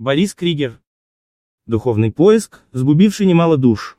Борис Кригер. Духовный поиск, сгубивший немало душ.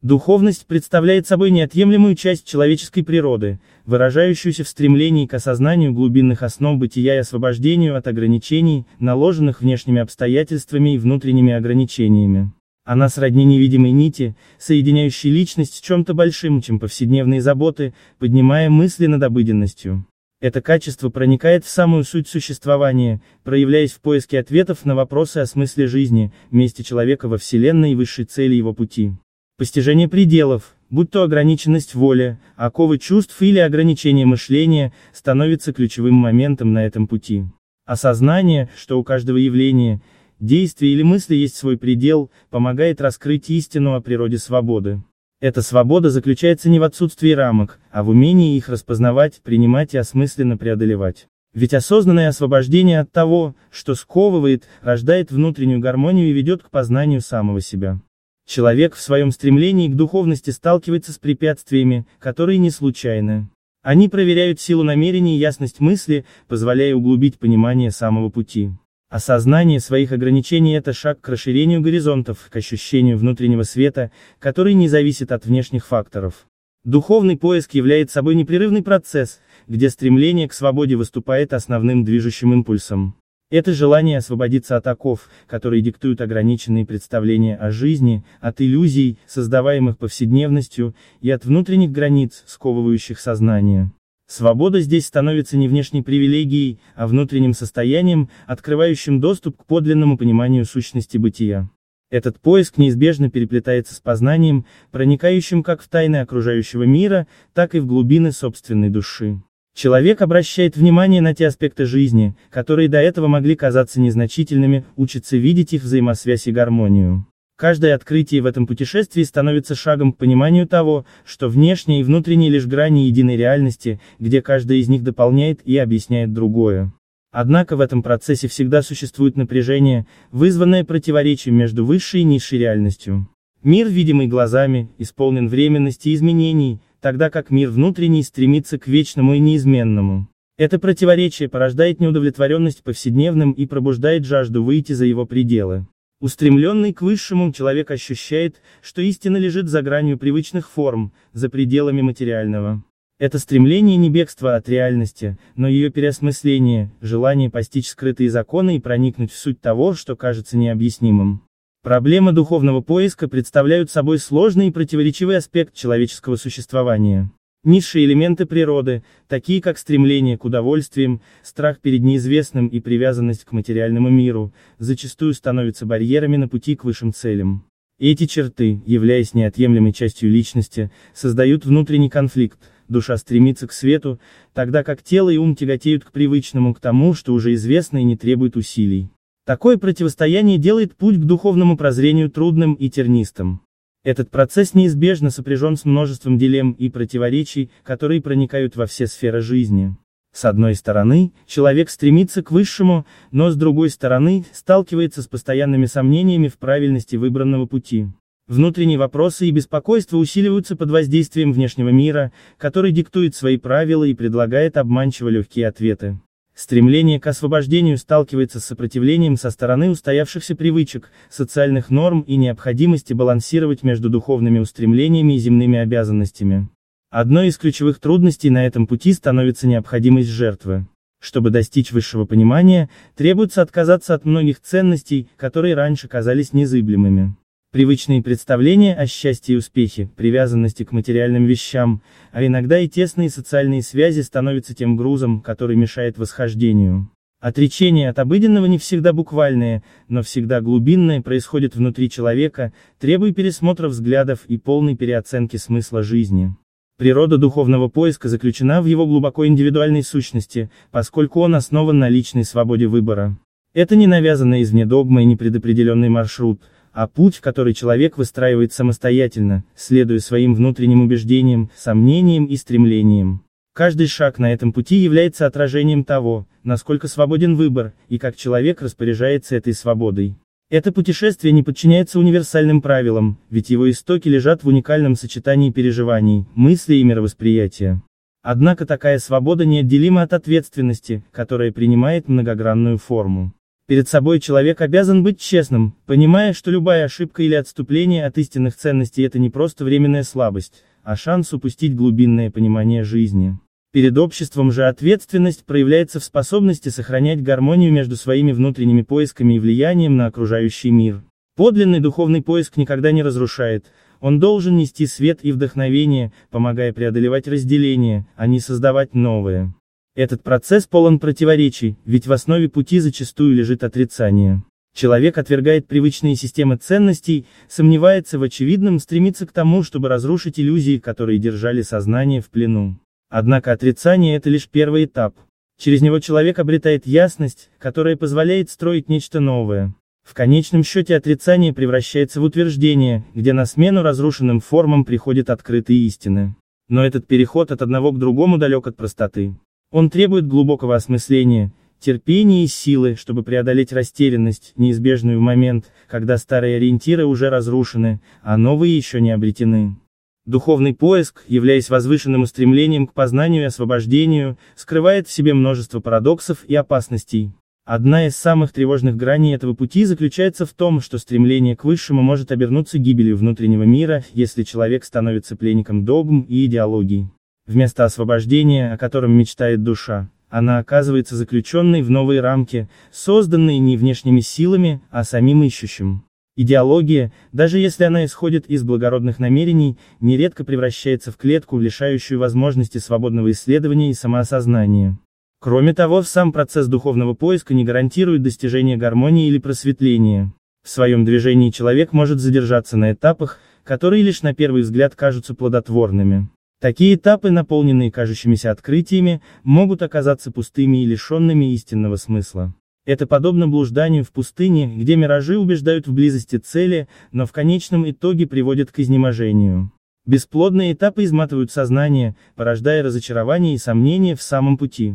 Духовность представляет собой неотъемлемую часть человеческой природы, выражающуюся в стремлении к осознанию глубинных основ бытия и освобождению от ограничений, наложенных внешними обстоятельствами и внутренними ограничениями. Она сродни невидимой нити, соединяющей личность с чем-то большим, чем повседневные заботы, поднимая мысли над обыденностью. Это качество проникает в самую суть существования, проявляясь в поиске ответов на вопросы о смысле жизни, месте человека во Вселенной и высшей цели его пути. Постижение пределов, будь то ограниченность воли, оковы чувств или ограничение мышления, становится ключевым моментом на этом пути. Осознание, что у каждого явления, действия или мысли есть свой предел, помогает раскрыть истину о природе свободы. Эта свобода заключается не в отсутствии рамок, а в умении их распознавать, принимать и осмысленно преодолевать. Ведь осознанное освобождение от того, что сковывает, рождает внутреннюю гармонию и ведет к познанию самого себя. Человек в своем стремлении к духовности сталкивается с препятствиями, которые не случайны. Они проверяют силу намерений и ясность мысли, позволяя углубить понимание самого пути. Осознание своих ограничений – это шаг к расширению горизонтов, к ощущению внутреннего света, который не зависит от внешних факторов. Духовный поиск является собой непрерывный процесс, где стремление к свободе выступает основным движущим импульсом. Это желание освободиться от оков, которые диктуют ограниченные представления о жизни, от иллюзий, создаваемых повседневностью, и от внутренних границ, сковывающих сознание. Свобода здесь становится не внешней привилегией, а внутренним состоянием, открывающим доступ к подлинному пониманию сущности бытия. Этот поиск неизбежно переплетается с познанием, проникающим как в тайны окружающего мира, так и в глубины собственной души. Человек обращает внимание на те аспекты жизни, которые до этого могли казаться незначительными, учится видеть их взаимосвязь и гармонию. Каждое открытие в этом путешествии становится шагом к пониманию того, что внешние и внутренние лишь грани единой реальности, где каждая из них дополняет и объясняет другое. Однако в этом процессе всегда существует напряжение, вызванное противоречием между высшей и низшей реальностью. Мир, видимый глазами, исполнен временности и изменений, тогда как мир внутренний стремится к вечному и неизменному. Это противоречие порождает неудовлетворенность повседневным и пробуждает жажду выйти за его пределы. Устремленный к высшему, человек ощущает, что истина лежит за гранью привычных форм, за пределами материального. Это стремление не бегство от реальности, но ее переосмысление, желание постичь скрытые законы и проникнуть в суть того, что кажется необъяснимым. Проблемы духовного поиска представляют собой сложный и противоречивый аспект человеческого существования. Низшие элементы природы, такие как стремление к удовольствиям, страх перед неизвестным и привязанность к материальному миру, зачастую становятся барьерами на пути к высшим целям. Эти черты, являясь неотъемлемой частью личности, создают внутренний конфликт, душа стремится к свету, тогда как тело и ум тяготеют к привычному, к тому, что уже известно и не требует усилий. Такое противостояние делает путь к духовному прозрению трудным и тернистым. Этот процесс неизбежно сопряжен с множеством дилемм и противоречий, которые проникают во все сферы жизни. С одной стороны, человек стремится к высшему, но с другой стороны, сталкивается с постоянными сомнениями в правильности выбранного пути. Внутренние вопросы и беспокойства усиливаются под воздействием внешнего мира, который диктует свои правила и предлагает обманчиво легкие ответы. Стремление к освобождению сталкивается с сопротивлением со стороны устоявшихся привычек, социальных норм и необходимости балансировать между духовными устремлениями и земными обязанностями. Одной из ключевых трудностей на этом пути становится необходимость жертвы. Чтобы достичь высшего понимания, требуется отказаться от многих ценностей, которые раньше казались незыблемыми. Привычные представления о счастье и успехе, привязанности к материальным вещам, а иногда и тесные социальные связи становятся тем грузом, который мешает восхождению. Отречение от обыденного не всегда буквальное, но всегда глубинное происходит внутри человека, требуя пересмотра взглядов и полной переоценки смысла жизни. Природа духовного поиска заключена в его глубоко индивидуальной сущности, поскольку он основан на личной свободе выбора. Это не навязанный извне догма и не предопределенный маршрут – а путь, который человек выстраивает самостоятельно, следуя своим внутренним убеждениям, сомнениям и стремлениям. Каждый шаг на этом пути является отражением того, насколько свободен выбор, и как человек распоряжается этой свободой. Это путешествие не подчиняется универсальным правилам, ведь его истоки лежат в уникальном сочетании переживаний, мыслей и мировосприятия. Однако такая свобода неотделима от ответственности, которая принимает многогранную форму. Перед собой человек обязан быть честным, понимая, что любая ошибка или отступление от истинных ценностей это не просто временная слабость, а шанс упустить глубинное понимание жизни. Перед обществом же ответственность проявляется в способности сохранять гармонию между своими внутренними поисками и влиянием на окружающий мир. Подлинный духовный поиск никогда не разрушает, он должен нести свет и вдохновение, помогая преодолевать разделение, а не создавать новое. Этот процесс полон противоречий, ведь в основе пути зачастую лежит отрицание. Человек отвергает привычные системы ценностей, сомневается в очевидном, стремится к тому, чтобы разрушить иллюзии, которые держали сознание в плену. Однако отрицание – это лишь первый этап. Через него человек обретает ясность, которая позволяет строить нечто новое. В конечном счете отрицание превращается в утверждение, где на смену разрушенным формам приходят открытые истины. Но этот переход от одного к другому далек от простоты. Он требует глубокого осмысления, терпения и силы, чтобы преодолеть растерянность, неизбежную в момент, когда старые ориентиры уже разрушены, а новые еще не обретены. Духовный поиск, являясь возвышенным устремлением к познанию и освобождению, скрывает в себе множество парадоксов и опасностей. Одна из самых тревожных граней этого пути заключается в том, что стремление к высшему может обернуться гибелью внутреннего мира, если человек становится пленником догм и идеологий. Вместо освобождения, о котором мечтает душа, она оказывается заключенной в новые рамки, созданные не внешними силами, а самим ищущим. Идеология, даже если она исходит из благородных намерений, нередко превращается в клетку, лишающую возможности свободного исследования и самоосознания. Кроме того, сам процесс духовного поиска не гарантирует достижения гармонии или просветления. В своем движении человек может задержаться на этапах, которые лишь на первый взгляд кажутся плодотворными. Такие этапы, наполненные кажущимися открытиями, могут оказаться пустыми и лишенными истинного смысла. Это подобно блужданию в пустыне, где миражи убеждают в близости цели, но в конечном итоге приводят к изнеможению. Бесплодные этапы изматывают сознание, порождая разочарование и сомнения в самом пути.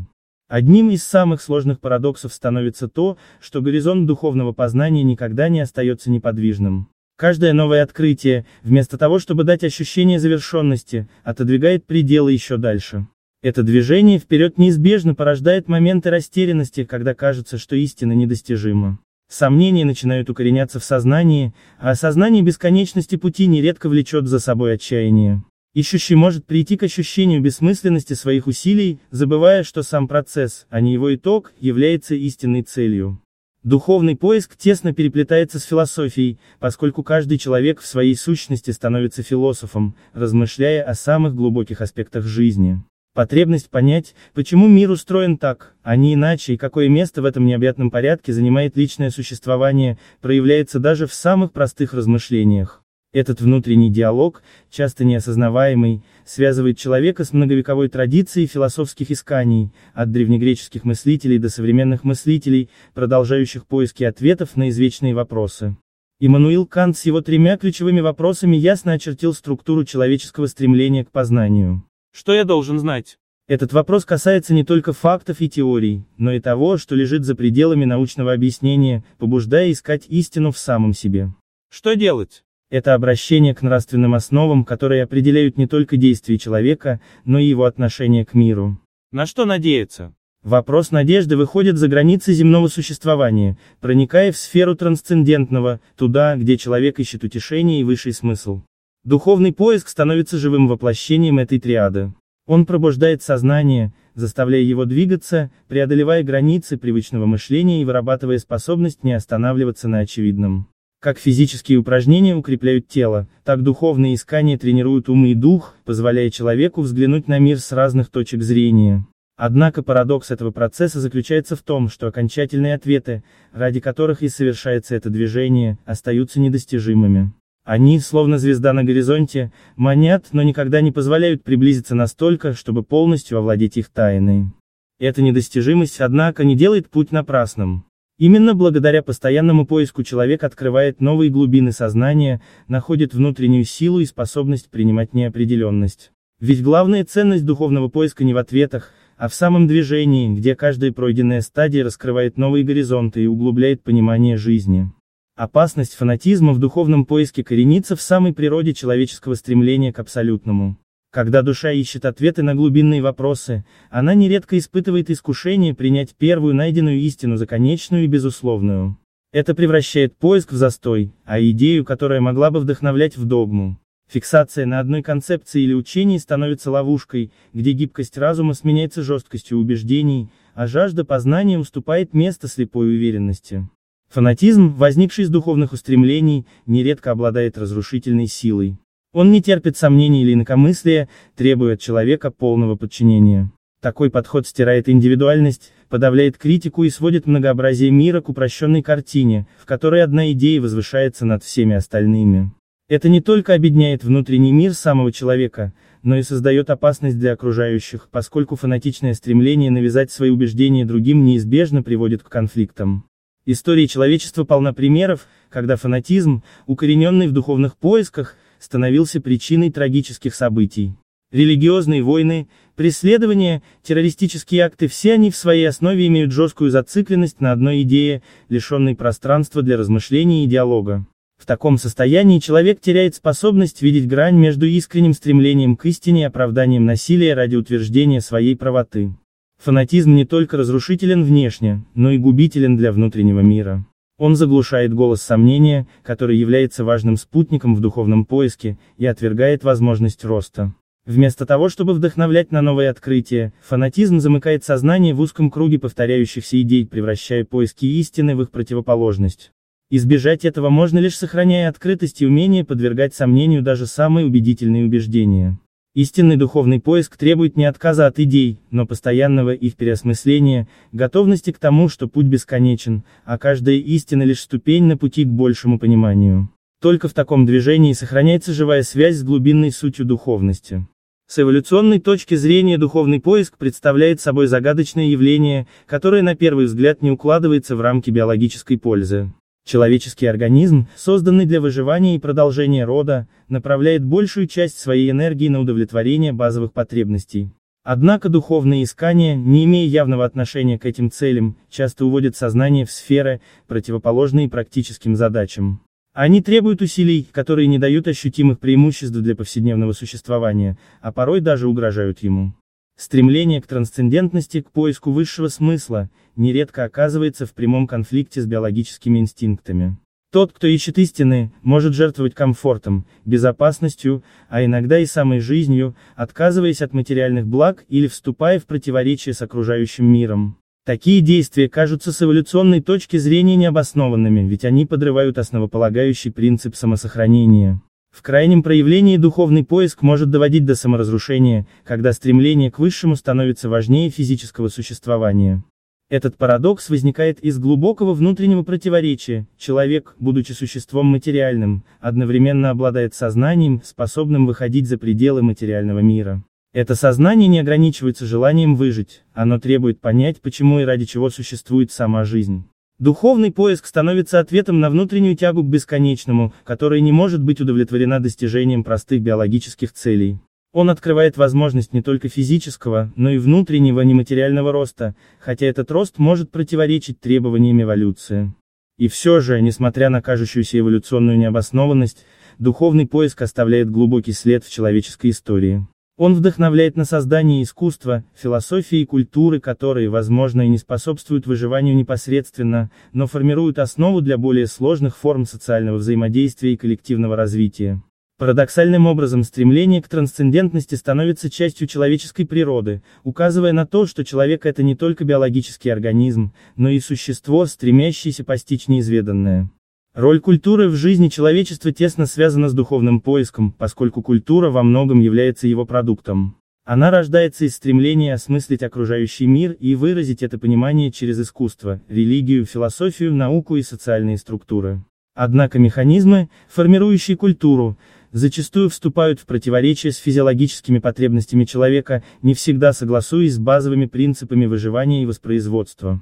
Одним из самых сложных парадоксов становится то, что горизонт духовного познания никогда не остается неподвижным. Каждое новое открытие, вместо того чтобы дать ощущение завершенности, отодвигает пределы еще дальше. Это движение вперед неизбежно порождает моменты растерянности, когда кажется, что истина недостижима. Сомнения начинают укореняться в сознании, а осознание бесконечности пути нередко влечет за собой отчаяние. Ищущий может прийти к ощущению бессмысленности своих усилий, забывая, что сам процесс, а не его итог, является истинной целью. Духовный поиск тесно переплетается с философией, поскольку каждый человек в своей сущности становится философом, размышляя о самых глубоких аспектах жизни. Потребность понять, почему мир устроен так, а не иначе и какое место в этом необъятном порядке занимает личное существование, проявляется даже в самых простых размышлениях. Этот внутренний диалог, часто неосознаваемый, связывает человека с многовековой традицией философских исканий, от древнегреческих мыслителей до современных мыслителей, продолжающих поиски ответов на извечные вопросы. Иммануил Кант с его тремя ключевыми вопросами ясно очертил структуру человеческого стремления к познанию. Что я должен знать? Этот вопрос касается не только фактов и теорий, но и того, что лежит за пределами научного объяснения, побуждая искать истину в самом себе. Что делать? Это обращение к нравственным основам, которые определяют не только действия человека, но и его отношение к миру. На что надеяться? Вопрос надежды выходит за границы земного существования, проникая в сферу трансцендентного, туда, где человек ищет утешение и высший смысл. Духовный поиск становится живым воплощением этой триады. Он пробуждает сознание, заставляя его двигаться, преодолевая границы привычного мышления и вырабатывая способность не останавливаться на очевидном. Как физические упражнения укрепляют тело, так духовные искания тренируют ум и дух, позволяя человеку взглянуть на мир с разных точек зрения. Однако парадокс этого процесса заключается в том, что окончательные ответы, ради которых и совершается это движение, остаются недостижимыми. Они, словно звезда на горизонте, манят, но никогда не позволяют приблизиться настолько, чтобы полностью овладеть их тайной. Эта недостижимость, однако, не делает путь напрасным. Именно благодаря постоянному поиску человек открывает новые глубины сознания, находит внутреннюю силу и способность принимать неопределенность. Ведь главная ценность духовного поиска не в ответах, а в самом движении, где каждая пройденная стадия раскрывает новые горизонты и углубляет понимание жизни. Опасность фанатизма в духовном поиске коренится в самой природе человеческого стремления к абсолютному. Когда душа ищет ответы на глубинные вопросы, она нередко испытывает искушение принять первую найденную истину за конечную и безусловную. Это превращает поиск в застой, а идею, которая могла бы вдохновлять в догму. Фиксация на одной концепции или учении становится ловушкой, где гибкость разума сменяется жесткостью убеждений, а жажда познания уступает место слепой уверенности. Фанатизм, возникший из духовных устремлений, нередко обладает разрушительной силой. Он не терпит сомнений или инакомыслия, требуя от человека полного подчинения. Такой подход стирает индивидуальность, подавляет критику и сводит многообразие мира к упрощенной картине, в которой одна идея возвышается над всеми остальными. Это не только обедняет внутренний мир самого человека, но и создает опасность для окружающих, поскольку фанатичное стремление навязать свои убеждения другим неизбежно приводит к конфликтам. История человечества полна примеров, когда фанатизм, укорененный в духовных поисках, становился причиной трагических событий. Религиозные войны, преследования, террористические акты – все они в своей основе имеют жесткую зацикленность на одной идее, лишенной пространства для размышлений и диалога. В таком состоянии человек теряет способность видеть грань между искренним стремлением к истине и оправданием насилия ради утверждения своей правоты. Фанатизм не только разрушителен внешне, но и губителен для внутреннего мира. Он заглушает голос сомнения, который является важным спутником в духовном поиске, и отвергает возможность роста. Вместо того, чтобы вдохновлять на новые открытия, фанатизм замыкает сознание в узком круге повторяющихся идей, превращая поиски истины в их противоположность. Избежать этого можно лишь сохраняя открытость и умение подвергать сомнению даже самые убедительные убеждения. Истинный духовный поиск требует не отказа от идей, но постоянного их переосмысления, готовности к тому, что путь бесконечен, а каждая истина лишь ступень на пути к большему пониманию. Только в таком движении сохраняется живая связь с глубинной сутью духовности. С эволюционной точки зрения духовный поиск представляет собой загадочное явление, которое на первый взгляд не укладывается в рамки биологической пользы. Человеческий организм, созданный для выживания и продолжения рода, направляет большую часть своей энергии на удовлетворение базовых потребностей. Однако духовные искания, не имея явного отношения к этим целям, часто уводят сознание в сферы, противоположные практическим задачам. Они требуют усилий, которые не дают ощутимых преимуществ для повседневного существования, а порой даже угрожают ему. Стремление к трансцендентности, к поиску высшего смысла, нередко оказывается в прямом конфликте с биологическими инстинктами. Тот, кто ищет истины, может жертвовать комфортом, безопасностью, а иногда и самой жизнью, отказываясь от материальных благ или вступая в противоречие с окружающим миром. Такие действия кажутся с эволюционной точки зрения необоснованными, ведь они подрывают основополагающий принцип самосохранения. В крайнем проявлении духовный поиск может доводить до саморазрушения, когда стремление к высшему становится важнее физического существования. Этот парадокс возникает из глубокого внутреннего противоречия. Человек, будучи существом материальным, одновременно обладает сознанием, способным выходить за пределы материального мира. Это сознание не ограничивается желанием выжить, оно требует понять, почему и ради чего существует сама жизнь. Духовный поиск становится ответом на внутреннюю тягу к бесконечному, которая не может быть удовлетворена достижением простых биологических целей. Он открывает возможность не только физического, но и внутреннего нематериального роста, хотя этот рост может противоречить требованиям эволюции. И все же, несмотря на кажущуюся эволюционную необоснованность, духовный поиск оставляет глубокий след в человеческой истории. Он вдохновляет на создание искусства, философии и культуры, которые, возможно, и не способствуют выживанию непосредственно, но формируют основу для более сложных форм социального взаимодействия и коллективного развития. Парадоксальным образом стремление к трансцендентности становится частью человеческой природы, указывая на то, что человек это не только биологический организм, но и существо, стремящееся постичь неизведанное. Роль культуры в жизни человечества тесно связана с духовным поиском, поскольку культура во многом является его продуктом. Она рождается из стремления осмыслить окружающий мир и выразить это понимание через искусство, религию, философию, науку и социальные структуры. Однако механизмы, формирующие культуру, зачастую вступают в противоречие с физиологическими потребностями человека, не всегда согласуясь с базовыми принципами выживания и воспроизводства.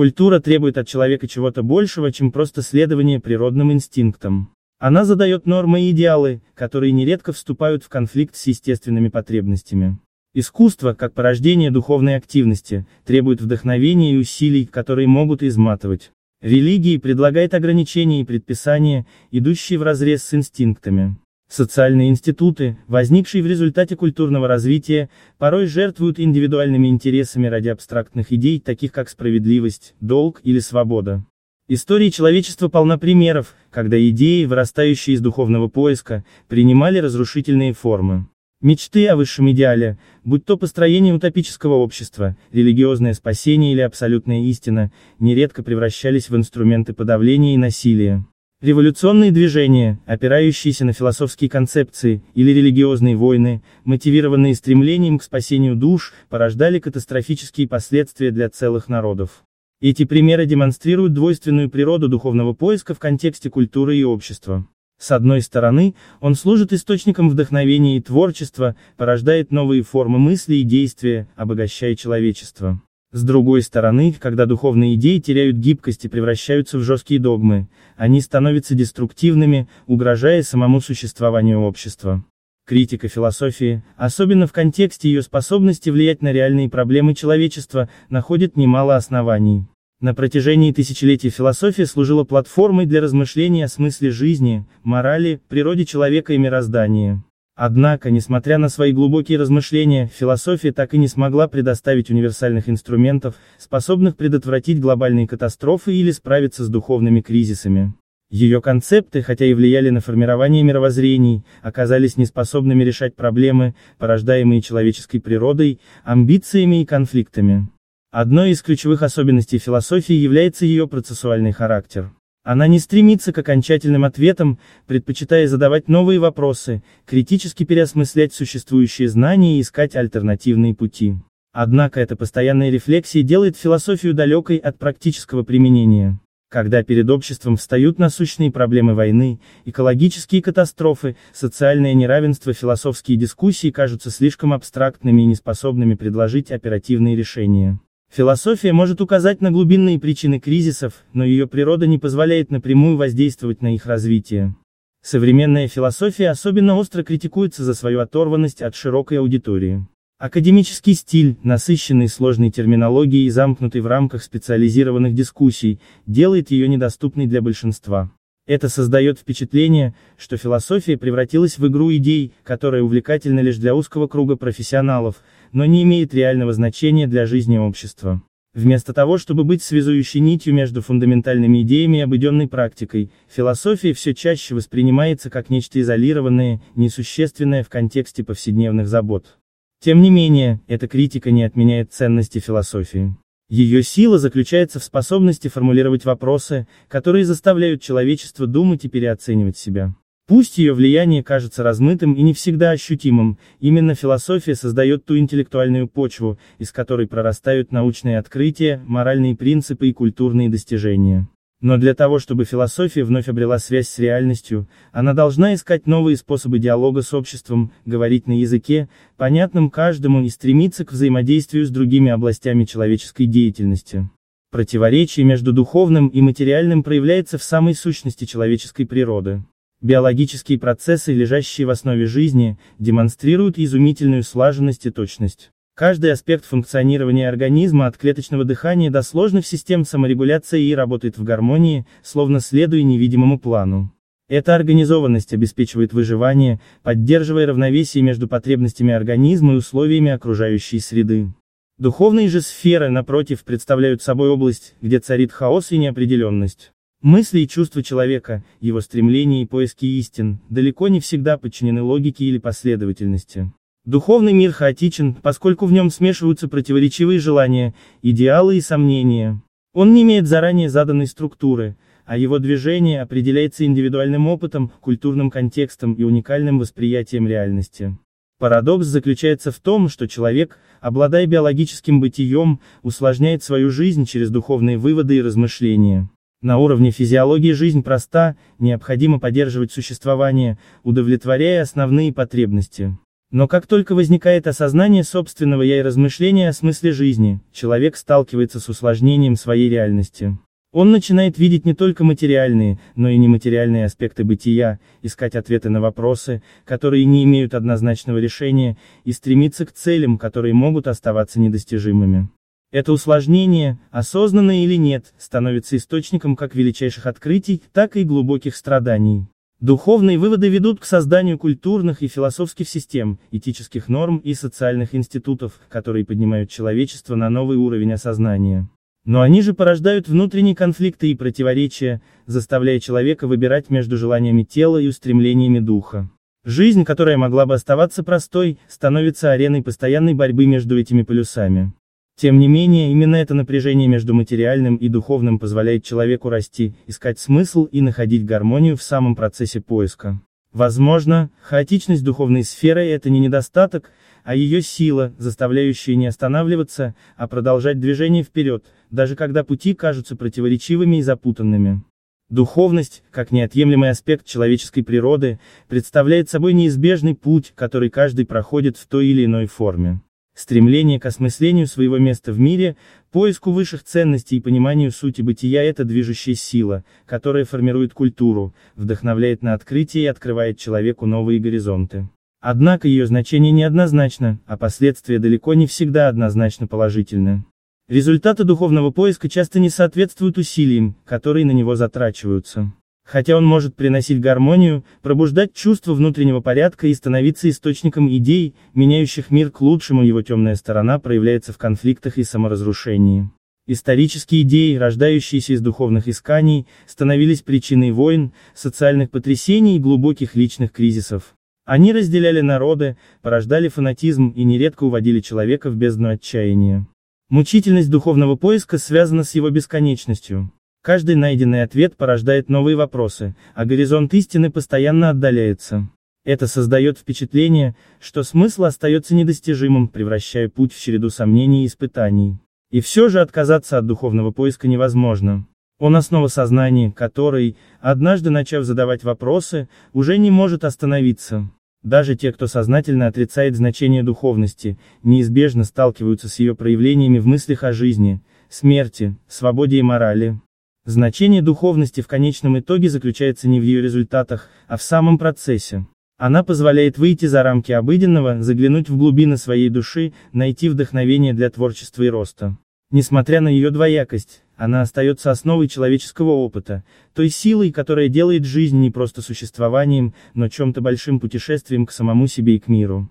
Культура требует от человека чего-то большего, чем просто следование природным инстинктам. Она задает нормы и идеалы, которые нередко вступают в конфликт с естественными потребностями. Искусство, как порождение духовной активности, требует вдохновения и усилий, которые могут изматывать. Религии предлагает ограничения и предписания, идущие вразрез с инстинктами. Социальные институты, возникшие в результате культурного развития, порой жертвуют индивидуальными интересами ради абстрактных идей, таких как справедливость, долг или свобода. История человечества полна примеров, когда идеи, вырастающие из духовного поиска, принимали разрушительные формы. Мечты о высшем идеале, будь то построение утопического общества, религиозное спасение или абсолютная истина, нередко превращались в инструменты подавления и насилия. Революционные движения, опирающиеся на философские концепции, или религиозные войны, мотивированные стремлением к спасению душ, порождали катастрофические последствия для целых народов. Эти примеры демонстрируют двойственную природу духовного поиска в контексте культуры и общества. С одной стороны, он служит источником вдохновения и творчества, порождает новые формы мысли и действия, обогащая человечество. С другой стороны, когда духовные идеи теряют гибкость и превращаются в жесткие догмы, они становятся деструктивными, угрожая самому существованию общества. Критика философии, особенно в контексте ее способности влиять на реальные проблемы человечества, находит немало оснований. На протяжении тысячелетий философия служила платформой для размышлений о смысле жизни, морали, природе человека и мироздании. Однако, несмотря на свои глубокие размышления, философия так и не смогла предоставить универсальных инструментов, способных предотвратить глобальные катастрофы или справиться с духовными кризисами. Ее концепты, хотя и влияли на формирование мировоззрений, оказались неспособными решать проблемы, порождаемые человеческой природой, амбициями и конфликтами. Одной из ключевых особенностей философии является ее процессуальный характер. Она не стремится к окончательным ответам, предпочитая задавать новые вопросы, критически переосмыслять существующие знания и искать альтернативные пути. Однако эта постоянная рефлексия делает философию далекой от практического применения. Когда перед обществом встают насущные проблемы войны, экологические катастрофы, социальное неравенство, философские дискуссии кажутся слишком абстрактными и неспособными предложить оперативные решения. Философия может указать на глубинные причины кризисов, но ее природа не позволяет напрямую воздействовать на их развитие. Современная философия особенно остро критикуется за свою оторванность от широкой аудитории. Академический стиль, насыщенный сложной терминологией и замкнутый в рамках специализированных дискуссий, делает ее недоступной для большинства. Это создает впечатление, что философия превратилась в игру идей, которая увлекательна лишь для узкого круга профессионалов, но не имеет реального значения для жизни общества. Вместо того, чтобы быть связующей нитью между фундаментальными идеями и обыденной практикой, философия все чаще воспринимается как нечто изолированное, несущественное в контексте повседневных забот. Тем не менее, эта критика не отменяет ценности философии. Ее сила заключается в способности формулировать вопросы, которые заставляют человечество думать и переоценивать себя. Пусть ее влияние кажется размытым и не всегда ощутимым, именно философия создает ту интеллектуальную почву, из которой прорастают научные открытия, моральные принципы и культурные достижения. Но для того, чтобы философия вновь обрела связь с реальностью, она должна искать новые способы диалога с обществом, говорить на языке, понятном каждому и стремиться к взаимодействию с другими областями человеческой деятельности. Противоречие между духовным и материальным проявляется в самой сущности человеческой природы. Биологические процессы, лежащие в основе жизни, демонстрируют изумительную слаженность и точность. Каждый аспект функционирования организма от клеточного дыхания до сложных систем саморегуляции и работает в гармонии, словно следуя невидимому плану. Эта организованность обеспечивает выживание, поддерживая равновесие между потребностями организма и условиями окружающей среды. Духовные же сферы, напротив, представляют собой область, где царит хаос и неопределенность. Мысли и чувства человека, его стремления и поиски истин, далеко не всегда подчинены логике или последовательности. Духовный мир хаотичен, поскольку в нем смешиваются противоречивые желания, идеалы и сомнения. Он не имеет заранее заданной структуры, а его движение определяется индивидуальным опытом, культурным контекстом и уникальным восприятием реальности. Парадокс заключается в том, что человек, обладая биологическим бытием, усложняет свою жизнь через духовные выводы и размышления. На уровне физиологии жизнь проста, необходимо поддерживать существование, удовлетворяя основные потребности. Но как только возникает осознание собственного «я» и размышления о смысле жизни, человек сталкивается с усложнением своей реальности. Он начинает видеть не только материальные, но и нематериальные аспекты бытия, искать ответы на вопросы, которые не имеют однозначного решения, и стремиться к целям, которые могут оставаться недостижимыми. Это усложнение, осознанно или нет, становится источником как величайших открытий, так и глубоких страданий. Духовные выводы ведут к созданию культурных и философских систем, этических норм и социальных институтов, которые поднимают человечество на новый уровень осознания. Но они же порождают внутренние конфликты и противоречия, заставляя человека выбирать между желаниями тела и устремлениями духа. Жизнь, которая могла бы оставаться простой, становится ареной постоянной борьбы между этими полюсами. Тем не менее, именно это напряжение между материальным и духовным позволяет человеку расти, искать смысл и находить гармонию в самом процессе поиска. Возможно, хаотичность духовной сферы – это не недостаток, а ее сила, заставляющая не останавливаться, а продолжать движение вперед, даже когда пути кажутся противоречивыми и запутанными. Духовность, как неотъемлемый аспект человеческой природы, представляет собой неизбежный путь, который каждый проходит в той или иной форме. Стремление к осмыслению своего места в мире, поиску высших ценностей и пониманию сути бытия – это движущая сила, которая формирует культуру, вдохновляет на открытие и открывает человеку новые горизонты. Однако ее значение неоднозначно, а последствия далеко не всегда однозначно положительны. Результаты духовного поиска часто не соответствуют усилиям, которые на него затрачиваются. Хотя он может приносить гармонию, пробуждать чувство внутреннего порядка и становиться источником идей, меняющих мир к лучшему его темная сторона проявляется в конфликтах и саморазрушении. Исторические идеи, рождающиеся из духовных исканий, становились причиной войн, социальных потрясений и глубоких личных кризисов. Они разделяли народы, порождали фанатизм и нередко уводили человека в бездну отчаяния. Мучительность духовного поиска связана с его бесконечностью. Каждый найденный ответ порождает новые вопросы, а горизонт истины постоянно отдаляется. Это создает впечатление, что смысл остается недостижимым, превращая путь в череду сомнений и испытаний. И все же отказаться от духовного поиска невозможно. Он основа сознания, который, однажды начав задавать вопросы, уже не может остановиться. Даже те, кто сознательно отрицает значение духовности, неизбежно сталкиваются с ее проявлениями в мыслях о жизни, смерти, свободе и морали. Значение духовности в конечном итоге заключается не в ее результатах, а в самом процессе. Она позволяет выйти за рамки обыденного, заглянуть в глубины своей души, найти вдохновение для творчества и роста. Несмотря на ее двоякость, она остается основой человеческого опыта, той силой, которая делает жизнь не просто существованием, но чем-то большим путешествием к самому себе и к миру.